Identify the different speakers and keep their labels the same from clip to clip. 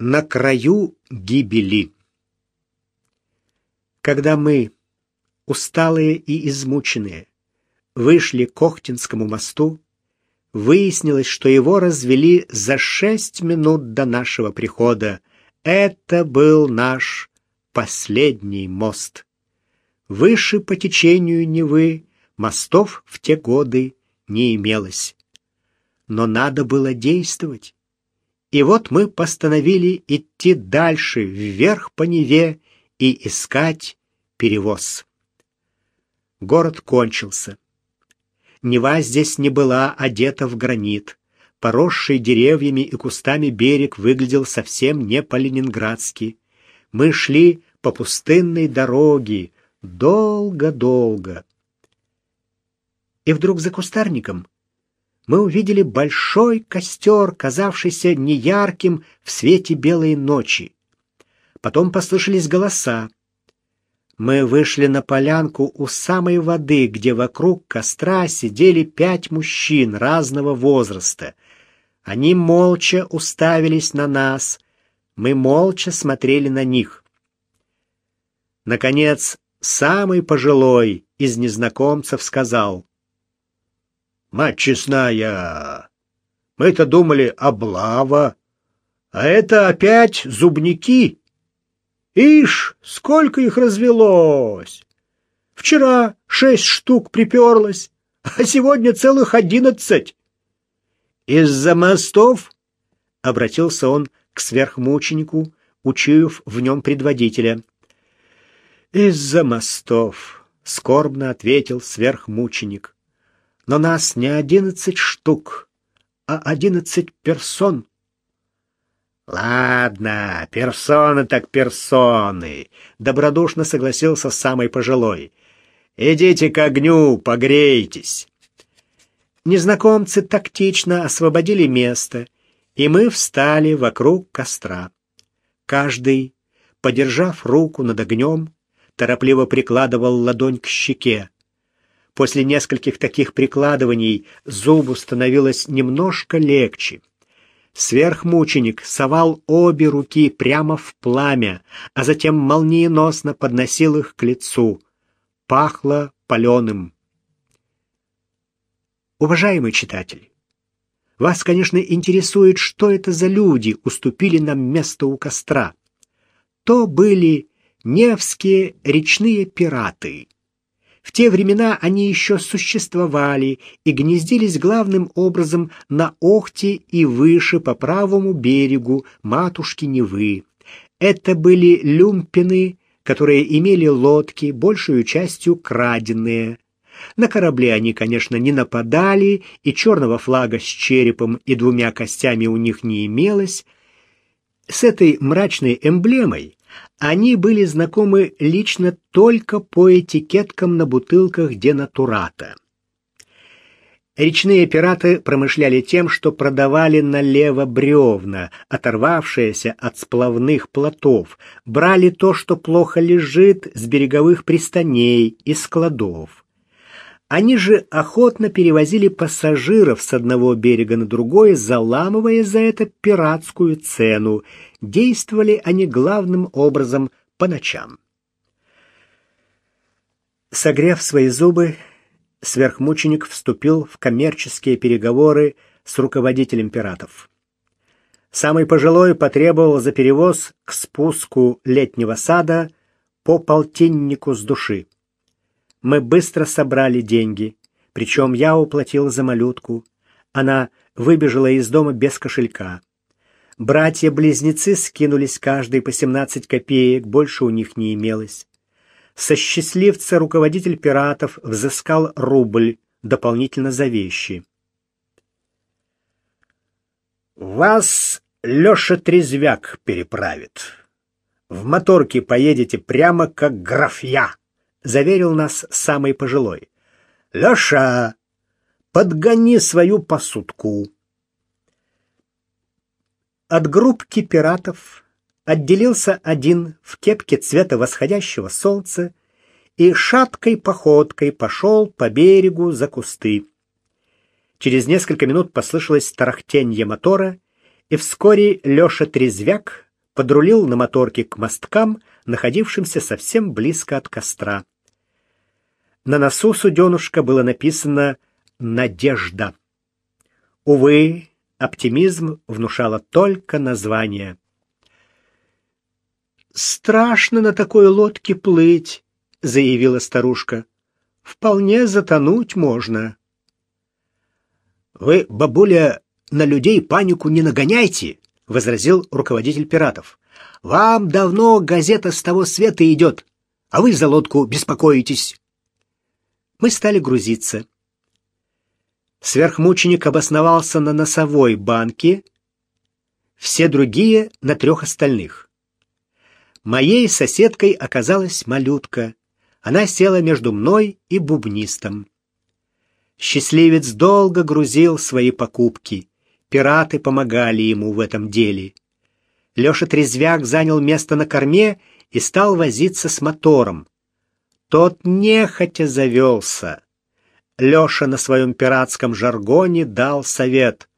Speaker 1: На краю гибели. Когда мы, усталые и измученные, вышли к Охтинскому мосту, выяснилось, что его развели за шесть минут до нашего прихода. Это был наш последний мост. Выше по течению Невы мостов в те годы не имелось. Но надо было действовать. И вот мы постановили идти дальше, вверх по Неве и искать перевоз. Город кончился. Нева здесь не была одета в гранит. Поросший деревьями и кустами берег выглядел совсем не по-ленинградски. Мы шли по пустынной дороге, долго-долго. И вдруг за кустарником мы увидели большой костер, казавшийся неярким в свете белой ночи. Потом послышались голоса. Мы вышли на полянку у самой воды, где вокруг костра сидели пять мужчин разного возраста. Они молча уставились на нас. Мы молча смотрели на них. Наконец, самый пожилой из незнакомцев сказал: Мать честная, мы-то думали облава, а это опять зубники. Ишь, сколько их развелось! Вчера шесть штук приперлось, а сегодня целых одиннадцать. Из-за мостов обратился он к сверхмученику, учуяв в нем предводителя. Из-за мостов, скорбно ответил сверхмученик но нас не одиннадцать штук, а одиннадцать персон. Ладно, персоны так персоны, добродушно согласился самый пожилой. Идите к огню, погрейтесь. Незнакомцы тактично освободили место, и мы встали вокруг костра. Каждый, подержав руку над огнем, торопливо прикладывал ладонь к щеке. После нескольких таких прикладываний зубу становилось немножко легче. Сверхмученик совал обе руки прямо в пламя, а затем молниеносно подносил их к лицу. Пахло паленым. Уважаемый читатель, вас, конечно, интересует, что это за люди уступили нам место у костра. То были невские речные пираты. В те времена они еще существовали и гнездились главным образом на Охте и выше по правому берегу матушки Невы. Это были люмпины, которые имели лодки, большую частью краденые. На корабле они, конечно, не нападали, и черного флага с черепом и двумя костями у них не имелось. С этой мрачной эмблемой они были знакомы лично только по этикеткам на бутылках денатурата. Речные пираты промышляли тем, что продавали налево бревна, оторвавшиеся от сплавных плотов, брали то, что плохо лежит, с береговых пристаней и складов. Они же охотно перевозили пассажиров с одного берега на другой, заламывая за это пиратскую цену, Действовали они главным образом по ночам. Согрев свои зубы, сверхмученик вступил в коммерческие переговоры с руководителем пиратов. Самый пожилой потребовал за перевоз к спуску летнего сада по полтиннику с души. Мы быстро собрали деньги, причем я уплатил за малютку. Она выбежала из дома без кошелька. Братья-близнецы скинулись каждый по 17 копеек, больше у них не имелось. Со счастливца руководитель пиратов взыскал рубль дополнительно за вещи. «Вас Леша Трезвяк переправит. В моторке поедете прямо как графья», — заверил нас самый пожилой. «Леша, подгони свою посудку». От группки пиратов отделился один в кепке цвета восходящего солнца и шаткой походкой пошел по берегу за кусты. Через несколько минут послышалось тарахтенье мотора, и вскоре Леша Трезвяк подрулил на моторке к мосткам, находившимся совсем близко от костра. На носу суденушка было написано «Надежда». Увы, оптимизм внушало только название. «Страшно на такой лодке плыть», — заявила старушка. «Вполне затонуть можно». «Вы, бабуля, на людей панику не нагоняйте», — возразил руководитель пиратов. «Вам давно газета с того света идет, а вы за лодку беспокоитесь». Мы стали грузиться. Сверхмученик обосновался на носовой банке, все другие — на трех остальных. Моей соседкой оказалась малютка. Она села между мной и бубнистом. Счастливец долго грузил свои покупки. Пираты помогали ему в этом деле. Леша Трезвяк занял место на корме и стал возиться с мотором. Тот нехотя завелся. Леша на своем пиратском жаргоне дал совет.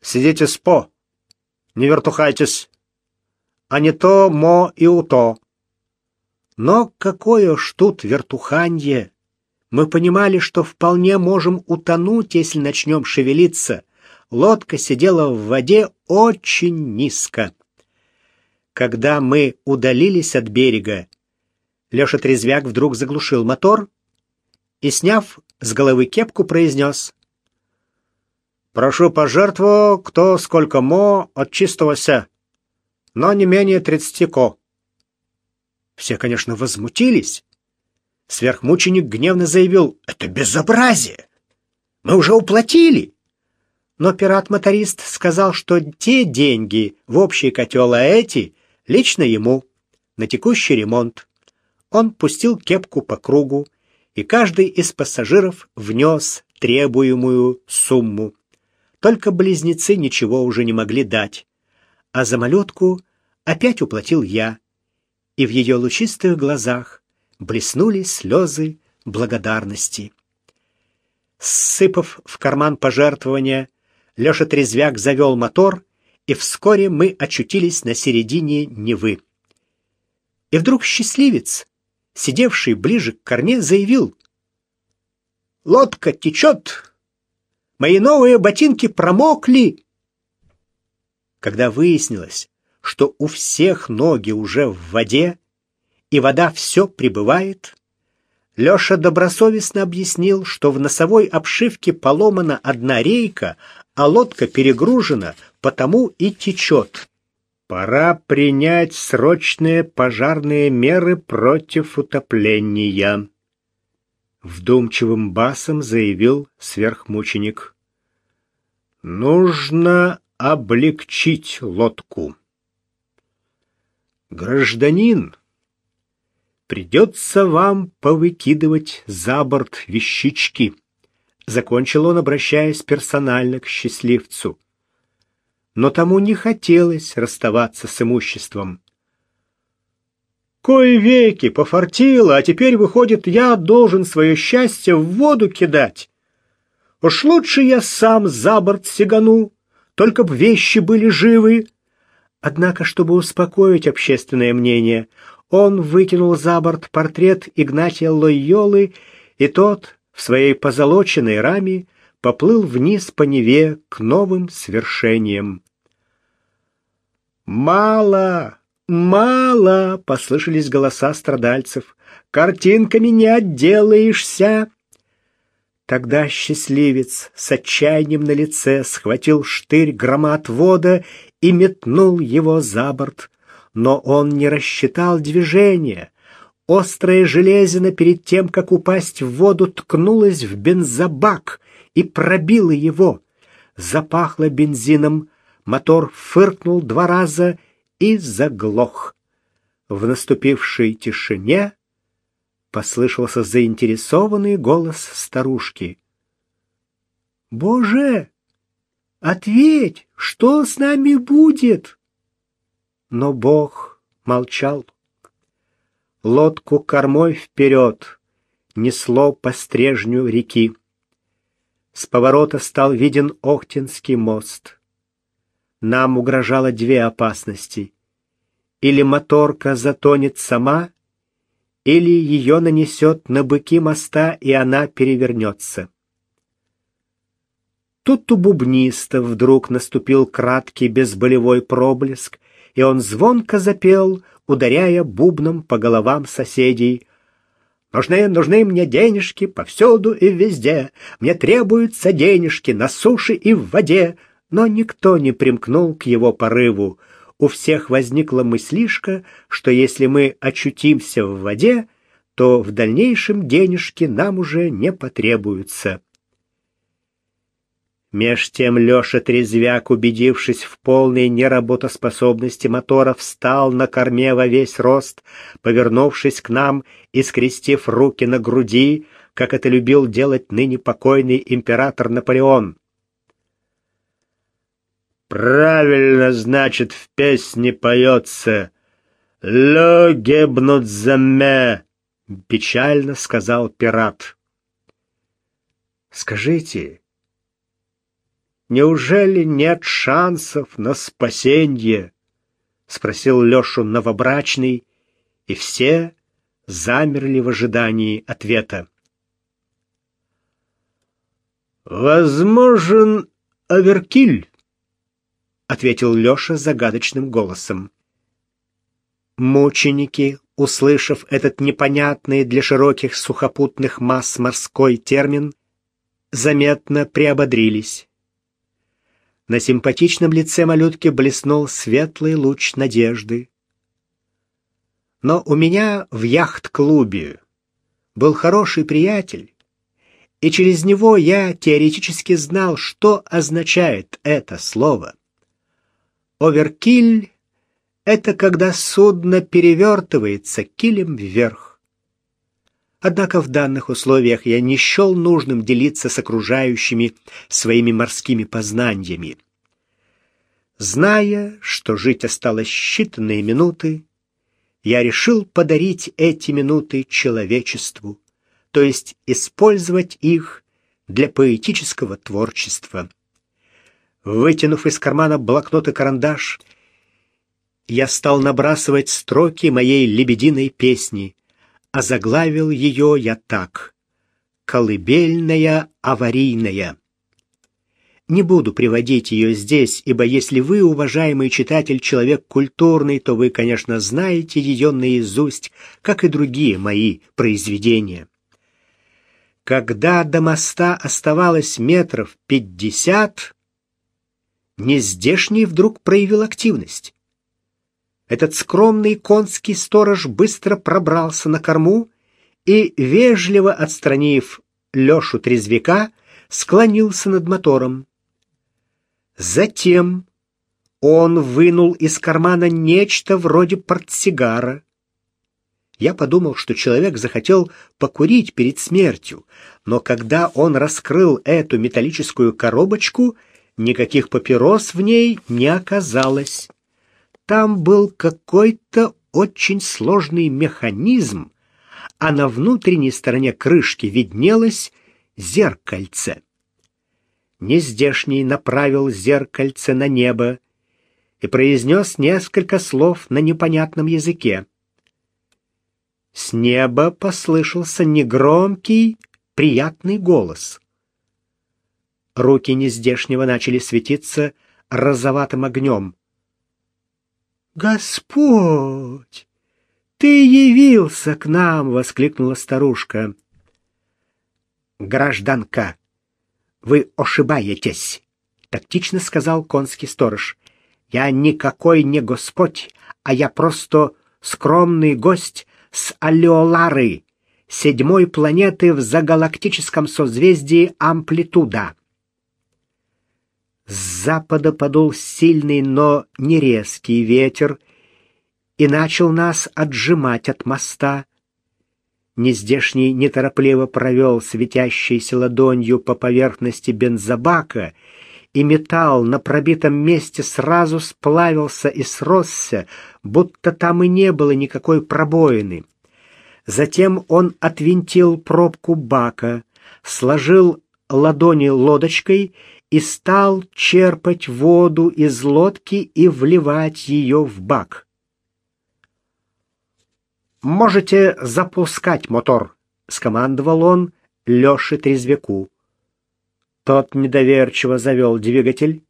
Speaker 1: «Сидите спо, не вертухайтесь, а не то мо и уто». Но какое ж тут вертуханье! Мы понимали, что вполне можем утонуть, если начнем шевелиться. Лодка сидела в воде очень низко. Когда мы удалились от берега, Леша Трезвяк вдруг заглушил мотор и, сняв с головы кепку, произнес. «Прошу пожертву, кто сколько мо от чистого ся, но не менее тридцати ко». Все, конечно, возмутились. Сверхмученик гневно заявил, «Это безобразие! Мы уже уплатили!» Но пират-моторист сказал, что те деньги в общий котел, а эти лично ему, на текущий ремонт. Он пустил кепку по кругу, и каждый из пассажиров внес требуемую сумму. Только близнецы ничего уже не могли дать, а за малютку опять уплатил я, и в ее лучистых глазах блеснули слезы благодарности. Сыпав в карман пожертвования, Леша Трезвяк завел мотор, и вскоре мы очутились на середине Невы. И вдруг счастливец, сидевший ближе к корме, заявил. «Лодка течет! Мои новые ботинки промокли!» Когда выяснилось, что у всех ноги уже в воде, и вода все прибывает, Леша добросовестно объяснил, что в носовой обшивке поломана одна рейка, а лодка перегружена, потому и течет. Пора принять срочные пожарные меры против утопления. Вдумчивым басом заявил сверхмученик. Нужно облегчить лодку. Гражданин, придется вам повыкидывать за борт вещички. Закончил он, обращаясь персонально к счастливцу но тому не хотелось расставаться с имуществом. «Кое веки, пофартило, а теперь, выходит, я должен свое счастье в воду кидать. Уж лучше я сам за борт сигану, только б вещи были живы». Однако, чтобы успокоить общественное мнение, он выкинул за борт портрет Игнатия Лойолы, и тот в своей позолоченной раме поплыл вниз по Неве к новым свершениям. «Мало! Мало!» — послышались голоса страдальцев. «Картинками не отделаешься!» Тогда счастливец с отчаянием на лице схватил штырь громоотвода и метнул его за борт. Но он не рассчитал движения. Острая железина перед тем, как упасть в воду, ткнулась в бензобак и пробила его. Запахло бензином, Мотор фыркнул два раза и заглох. В наступившей тишине послышался заинтересованный голос старушки. «Боже, ответь, что с нами будет?» Но Бог молчал. Лодку кормой вперед несло по стрежню реки. С поворота стал виден Охтинский мост. Нам угрожало две опасности или моторка затонет сама, или ее нанесет на быки моста, и она перевернется. Тут у бубниста вдруг наступил краткий безболевой проблеск, и он звонко запел, ударяя бубном по головам соседей. «Нужны, нужны мне денежки повсюду и везде, мне требуются денежки на суше и в воде». Но никто не примкнул к его порыву. У всех возникла мыслишка, что если мы очутимся в воде, то в дальнейшем денежки нам уже не потребуются. Меж тем Леша Трезвяк, убедившись в полной неработоспособности мотора, встал на корме во весь рост, повернувшись к нам и скрестив руки на груди, как это любил делать ныне покойный император Наполеон. «Правильно, значит, в песне поется «Ло гебнут за печально сказал пират. «Скажите, Неужели нет шансов на спасение? спросил Лешу новобрачный, и все замерли в ожидании ответа. Возможен оверкиль, ответил Леша загадочным голосом. Мученики, услышав этот непонятный для широких сухопутных масс морской термин, заметно приободрились. На симпатичном лице малютки блеснул светлый луч надежды. Но у меня в яхт-клубе был хороший приятель, и через него я теоретически знал, что означает это слово. Оверкиль — это когда судно перевертывается килем вверх. Однако в данных условиях я не счел нужным делиться с окружающими своими морскими познаниями. Зная, что жить осталось считанные минуты, я решил подарить эти минуты человечеству, то есть использовать их для поэтического творчества. Вытянув из кармана блокнот и карандаш, я стал набрасывать строки моей лебединой песни, а заглавил ее я так «Колыбельная аварийная». Не буду приводить ее здесь, ибо если вы, уважаемый читатель, человек культурный, то вы, конечно, знаете ее наизусть, как и другие мои произведения. Когда до моста оставалось метров пятьдесят, нездешний вдруг проявил активность. Этот скромный конский сторож быстро пробрался на корму и, вежливо отстранив Лешу Трезвика, склонился над мотором. Затем он вынул из кармана нечто вроде портсигара. Я подумал, что человек захотел покурить перед смертью, но когда он раскрыл эту металлическую коробочку, никаких папирос в ней не оказалось. Там был какой-то очень сложный механизм, а на внутренней стороне крышки виднелось зеркальце. Нездешний направил зеркальце на небо и произнес несколько слов на непонятном языке. С неба послышался негромкий, приятный голос. Руки нездешнего начали светиться розоватым огнем. «Господь! Ты явился к нам!» — воскликнула старушка. «Гражданка, вы ошибаетесь!» — тактично сказал конский сторож. «Я никакой не Господь, а я просто скромный гость с Алеолары, седьмой планеты в загалактическом созвездии Амплитуда. С запада подул сильный, но не резкий ветер и начал нас отжимать от моста. Нездешний неторопливо провел светящейся ладонью по поверхности бензобака, и металл на пробитом месте сразу сплавился и сросся, будто там и не было никакой пробоины. Затем он отвинтил пробку бака, сложил ладони лодочкой и стал черпать воду из лодки и вливать ее в бак. «Можете запускать мотор», — скомандовал он Лёше Трезвяку. Тот недоверчиво завел двигатель.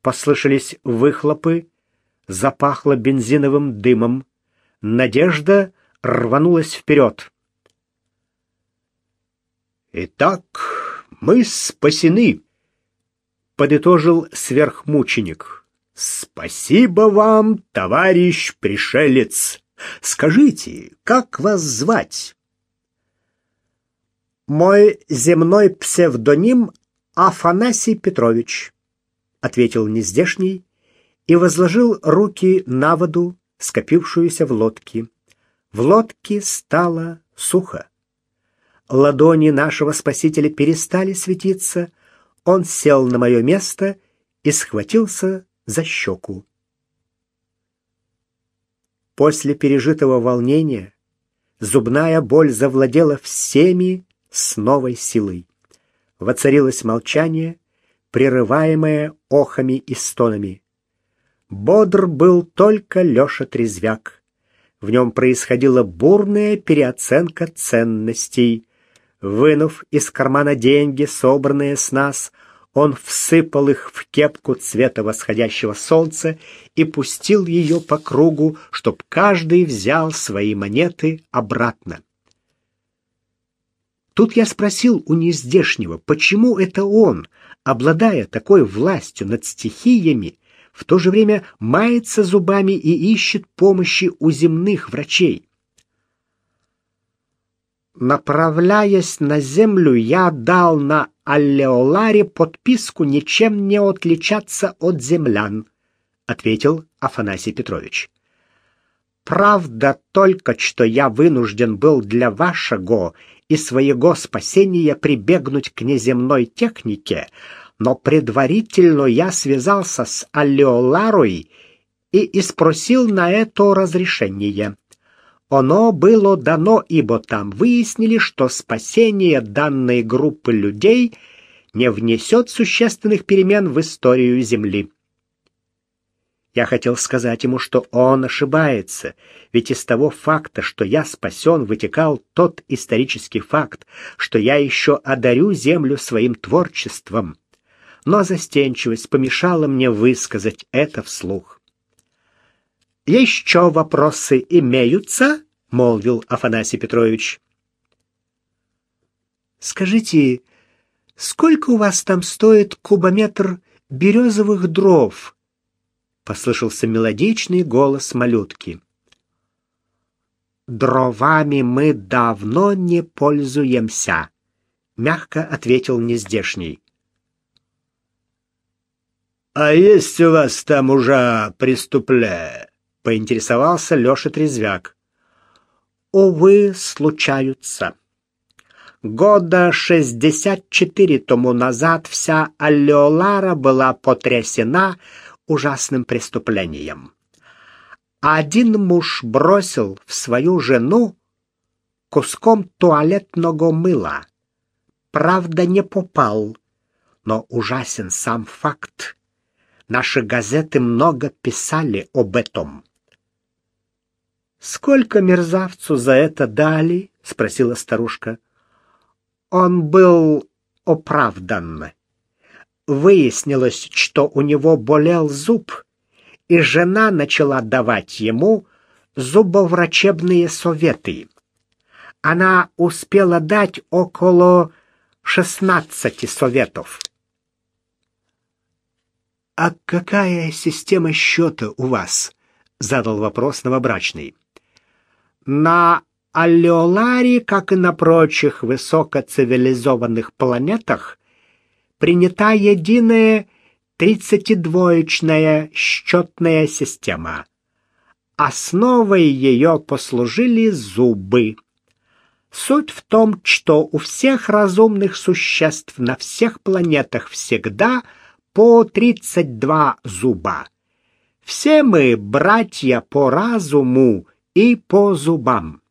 Speaker 1: Послышались выхлопы, запахло бензиновым дымом. Надежда рванулась вперед. «Итак, мы спасены», — подытожил сверхмученик. «Спасибо вам, товарищ пришелец. Скажите, как вас звать?» «Мой земной псевдоним Афанасий Петрович», — ответил нездешний и возложил руки на воду, скопившуюся в лодке. В лодке стало сухо. Ладони нашего спасителя перестали светиться, он сел на мое место и схватился за щеку. После пережитого волнения зубная боль завладела всеми с новой силой. Воцарилось молчание, прерываемое охами и стонами. Бодр был только Леша Трезвяк. В нем происходила бурная переоценка ценностей. Вынув из кармана деньги, собранные с нас, он всыпал их в кепку цвета восходящего солнца и пустил ее по кругу, чтоб каждый взял свои монеты обратно. Тут я спросил у нездешнего, почему это он, обладая такой властью над стихиями, в то же время мается зубами и ищет помощи у земных врачей. Направляясь на землю, я дал на Аллеоларе подписку ничем не отличаться от землян, ответил Афанасий Петрович. Правда только, что я вынужден был для вашего и своего спасения прибегнуть к неземной технике, но предварительно я связался с Аллеоларой и испросил на это разрешение. Оно было дано, ибо там выяснили, что спасение данной группы людей не внесет существенных перемен в историю Земли. Я хотел сказать ему, что он ошибается, ведь из того факта, что я спасен, вытекал тот исторический факт, что я еще одарю Землю своим творчеством но застенчивость помешала мне высказать это вслух. «Еще вопросы имеются?» — молвил Афанасий Петрович. «Скажите, сколько у вас там стоит кубометр березовых дров?» — послышался мелодичный голос малютки. «Дровами мы давно не пользуемся», — мягко ответил нездешний. «А есть у вас там уже преступление?» — поинтересовался Леша Трезвяк. «Увы, случаются. Года шестьдесят четыре тому назад вся Аллеолара была потрясена ужасным преступлением. Один муж бросил в свою жену куском туалетного мыла. Правда, не попал, но ужасен сам факт. Наши газеты много писали об этом. Сколько мерзавцу за это дали? спросила старушка. Он был оправдан. Выяснилось, что у него болел зуб, и жена начала давать ему зубоврачебные советы. Она успела дать около шестнадцати советов. «А какая система счета у вас?» — задал вопрос новобрачный. «На Аллеоларе, как и на прочих высокоцивилизованных планетах, принята единая тридцатидвоечная счетная система. Основой ее послужили зубы. Суть в том, что у всех разумных существ на всех планетах всегда – по тридцать два зуба. Все мы братья по разуму и по зубам.